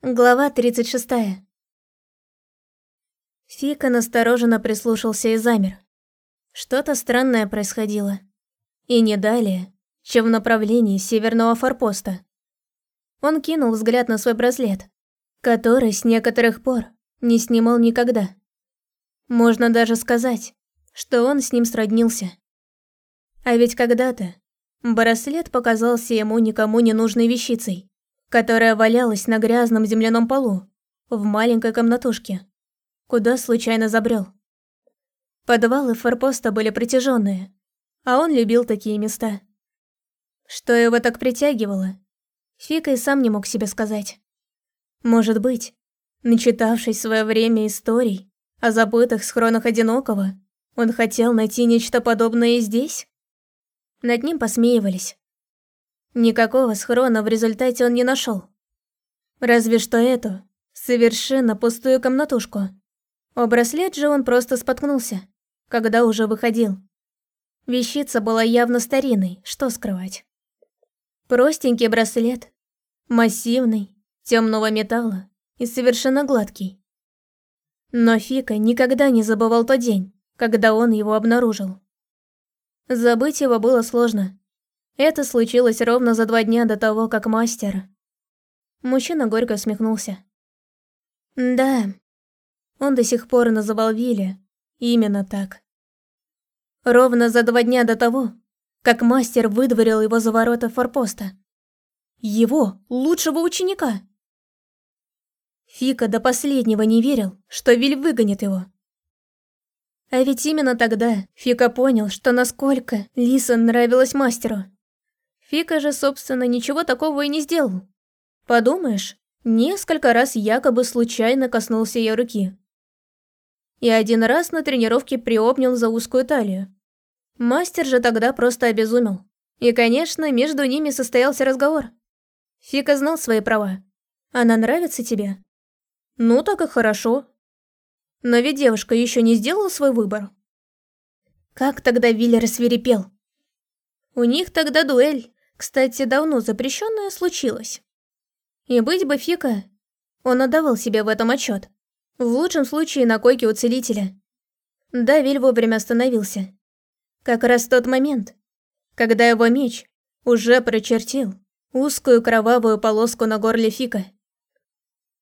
Глава 36. Фика настороженно прислушался и замер. Что-то странное происходило. И не далее, чем в направлении северного форпоста. Он кинул взгляд на свой браслет, который с некоторых пор не снимал никогда. Можно даже сказать, что он с ним сроднился. А ведь когда-то браслет показался ему никому не нужной вещицей которая валялась на грязном земляном полу в маленькой комнатушке, куда случайно забрел. Подвалы форпоста были притяженные, а он любил такие места. Что его так притягивало, Фика и сам не мог себе сказать. Может быть, начитавшись в свое время историй о забытых схронах одинокого, он хотел найти нечто подобное и здесь? Над ним посмеивались. Никакого схрона в результате он не нашел. Разве что эту, совершенно пустую комнатушку. О браслет же он просто споткнулся, когда уже выходил. Вещица была явно старинной, что скрывать. Простенький браслет, массивный, темного металла и совершенно гладкий. Но Фика никогда не забывал тот день, когда он его обнаружил. Забыть его было сложно. Это случилось ровно за два дня до того, как мастер... Мужчина горько усмехнулся. Да, он до сих пор называл Вилли именно так. Ровно за два дня до того, как мастер выдворил его за ворота форпоста. Его, лучшего ученика. Фика до последнего не верил, что Виль выгонит его. А ведь именно тогда Фика понял, что насколько Лиса нравилась мастеру. Фика же, собственно, ничего такого и не сделал. Подумаешь, несколько раз якобы случайно коснулся ее руки. И один раз на тренировке приобнял за узкую талию. Мастер же тогда просто обезумел. И, конечно, между ними состоялся разговор. Фика знал свои права. Она нравится тебе? Ну, так и хорошо. Но ведь девушка еще не сделала свой выбор. Как тогда Виллер свирепел? У них тогда дуэль, кстати, давно запрещенное случилось. И быть бы Фика, он отдавал себе в этом отчет. В лучшем случае на койке у целителя. Да, Виль вовремя остановился. Как раз тот момент, когда его меч уже прочертил узкую кровавую полоску на горле Фика.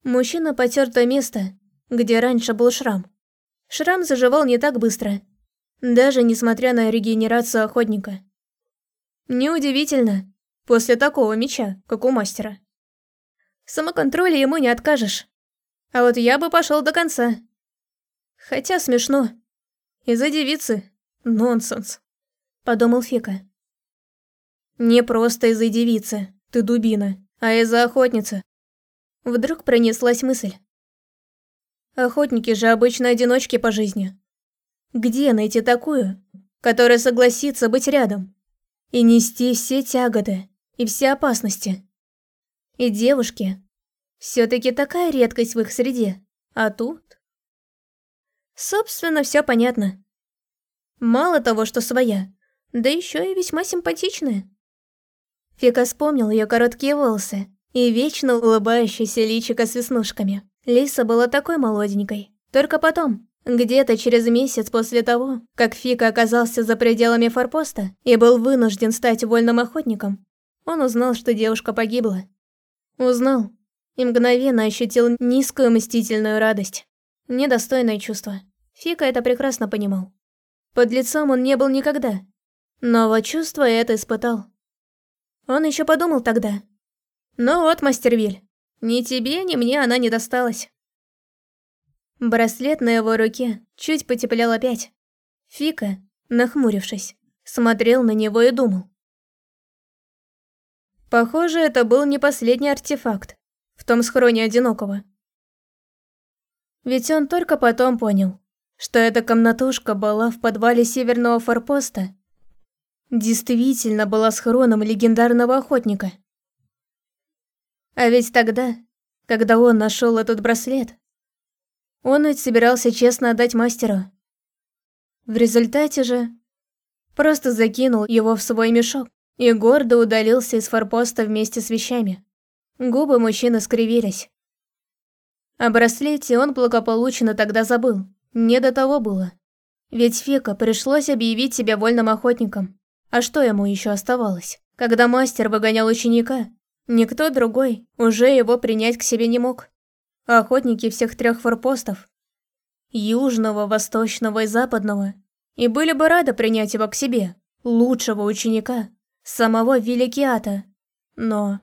Мужчина потер то место, где раньше был шрам. Шрам заживал не так быстро, даже несмотря на регенерацию охотника. Неудивительно, после такого меча, как у мастера. Самоконтроля ему не откажешь. А вот я бы пошел до конца. Хотя смешно. Из-за девицы. Нонсенс. Подумал Фика. Не просто из-за девицы, ты дубина, а из-за охотницы. Вдруг пронеслась мысль. Охотники же обычно одиночки по жизни. Где найти такую, которая согласится быть рядом? И нести все тяготы и все опасности. И девушки все-таки такая редкость в их среде, а тут... Собственно, все понятно. Мало того, что своя, да еще и весьма симпатичная. Фика вспомнил ее короткие волосы и вечно улыбающееся личико с веснушками. Лиса была такой молоденькой. Только потом, где-то через месяц после того, как Фика оказался за пределами форпоста и был вынужден стать вольным охотником, он узнал, что девушка погибла. Узнал и мгновенно ощутил низкую мстительную радость. Недостойное чувство. Фика это прекрасно понимал. Под лицом он не был никогда, но вот чувство это испытал. Он еще подумал тогда. «Ну вот, мастер Виль, ни тебе, ни мне она не досталась». Браслет на его руке чуть потеплел опять. Фика, нахмурившись, смотрел на него и думал. Похоже, это был не последний артефакт в том схроне одинокого. Ведь он только потом понял, что эта комнатушка была в подвале северного форпоста. Действительно была схроном легендарного охотника. А ведь тогда, когда он нашел этот браслет, он ведь собирался честно отдать мастеру. В результате же просто закинул его в свой мешок и гордо удалился из форпоста вместе с вещами. Губы мужчины скривились. О браслете он благополучно тогда забыл. Не до того было. Ведь Фика пришлось объявить себя вольным охотником. А что ему еще оставалось? Когда мастер выгонял ученика, никто другой уже его принять к себе не мог. Охотники всех трех форпостов Южного, Восточного и Западного и были бы рады принять его к себе, лучшего ученика, самого Великиата. Но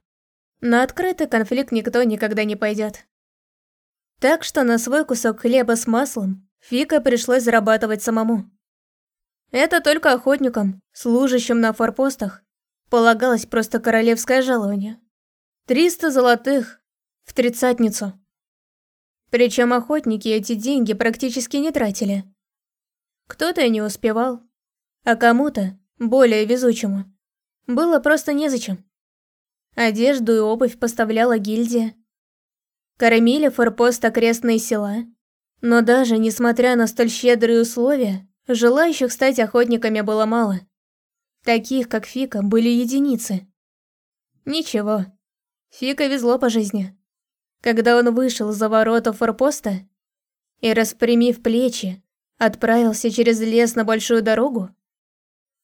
на открытый конфликт никто никогда не пойдет. Так что на свой кусок хлеба с маслом Фика пришлось зарабатывать самому. Это только охотникам, служащим на форпостах, полагалось просто королевское жалование. Триста золотых в тридцатницу. Причем охотники эти деньги практически не тратили. Кто-то не успевал, а кому-то, более везучему, было просто незачем. Одежду и обувь поставляла гильдия. Кормили форпост окрестные села. Но даже несмотря на столь щедрые условия, желающих стать охотниками было мало. Таких, как Фика, были единицы. Ничего, Фика везло по жизни. Когда он вышел за ворота форпоста и, распрямив плечи, отправился через лес на большую дорогу,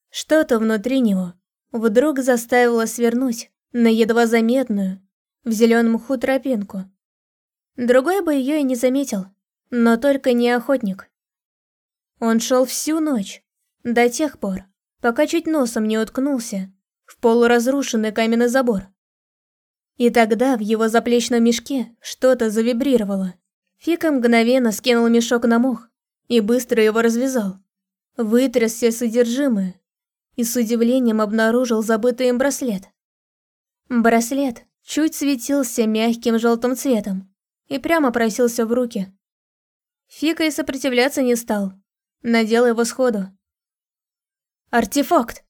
что-то внутри него вдруг заставило свернуть на едва заметную, в зеленом мху тропинку. Другой бы ее и не заметил, но только не охотник. Он шел всю ночь, до тех пор, пока чуть носом не уткнулся в полуразрушенный каменный забор. И тогда в его заплечном мешке что-то завибрировало. Фика мгновенно скинул мешок на мох и быстро его развязал. Вытряс все содержимое и с удивлением обнаружил забытый им браслет. Браслет чуть светился мягким желтым цветом, и прямо просился в руки. Фика и сопротивляться не стал, надел его сходу. «Артефакт!»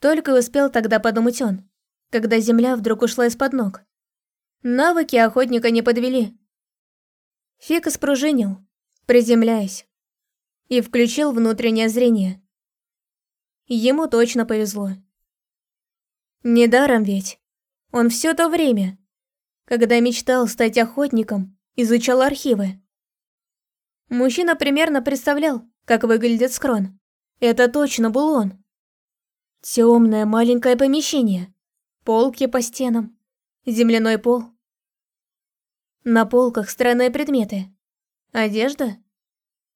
Только успел тогда подумать он, когда земля вдруг ушла из-под ног. Навыки охотника не подвели. Фика спружинил, приземляясь, и включил внутреннее зрение. Ему точно повезло. Недаром ведь. Он все то время, когда мечтал стать охотником, изучал архивы. Мужчина примерно представлял, как выглядит скрон. Это точно был он. Темное маленькое помещение, полки по стенам, земляной пол. На полках странные предметы. Одежда?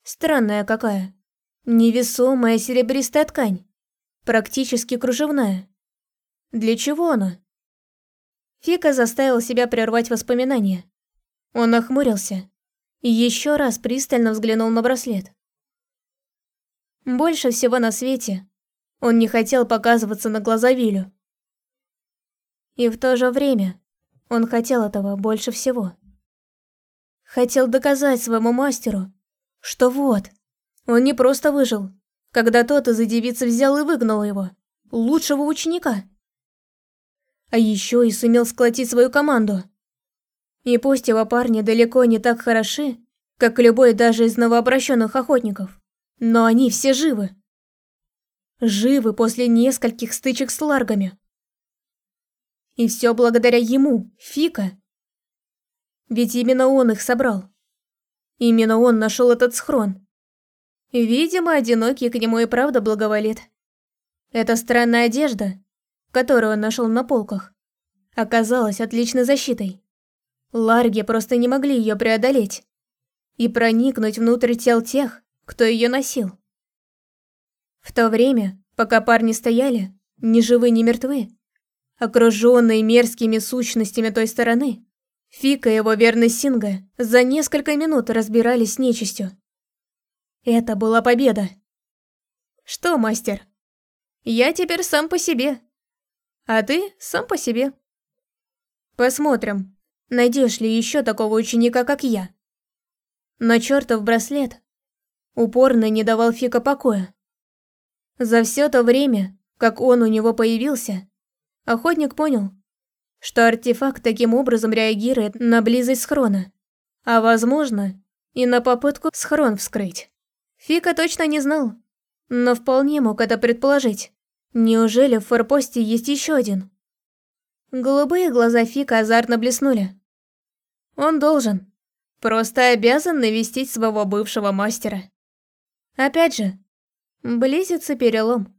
Странная какая. Невесомая серебристая ткань, практически кружевная. Для чего она? Фика заставил себя прервать воспоминания. Он нахмурился и еще раз пристально взглянул на браслет. Больше всего на свете он не хотел показываться на глаза Вилю. И в то же время он хотел этого больше всего. Хотел доказать своему мастеру, что вот, он не просто выжил, когда тот из-за девицы взял и выгнал его, лучшего ученика а еще и сумел сколотить свою команду. И пусть его парни далеко не так хороши, как любой даже из новообращенных охотников, но они все живы. Живы после нескольких стычек с ларгами. И все благодаря ему, Фика. Ведь именно он их собрал. Именно он нашел этот схрон. Видимо, одинокий к нему и правда благоволит. Эта странная одежда которую он нашел на полках, оказалась отличной защитой. Ларги просто не могли ее преодолеть и проникнуть внутрь тел тех, кто ее носил. В то время, пока парни стояли, ни живы, ни мертвы, окруженные мерзкими сущностями той стороны, Фика и его верный Синга за несколько минут разбирались с нечистью. Это была победа. Что, мастер? Я теперь сам по себе, а ты сам по себе. Посмотрим, найдешь ли еще такого ученика, как я. Но чертов браслет упорно не давал Фика покоя. За все то время, как он у него появился, охотник понял, что артефакт таким образом реагирует на близость схрона, а возможно и на попытку схрон вскрыть. Фика точно не знал, но вполне мог это предположить. Неужели в форпосте есть еще один? Голубые глаза Фика азартно блеснули. Он должен. Просто обязан навестить своего бывшего мастера. Опять же, близится перелом.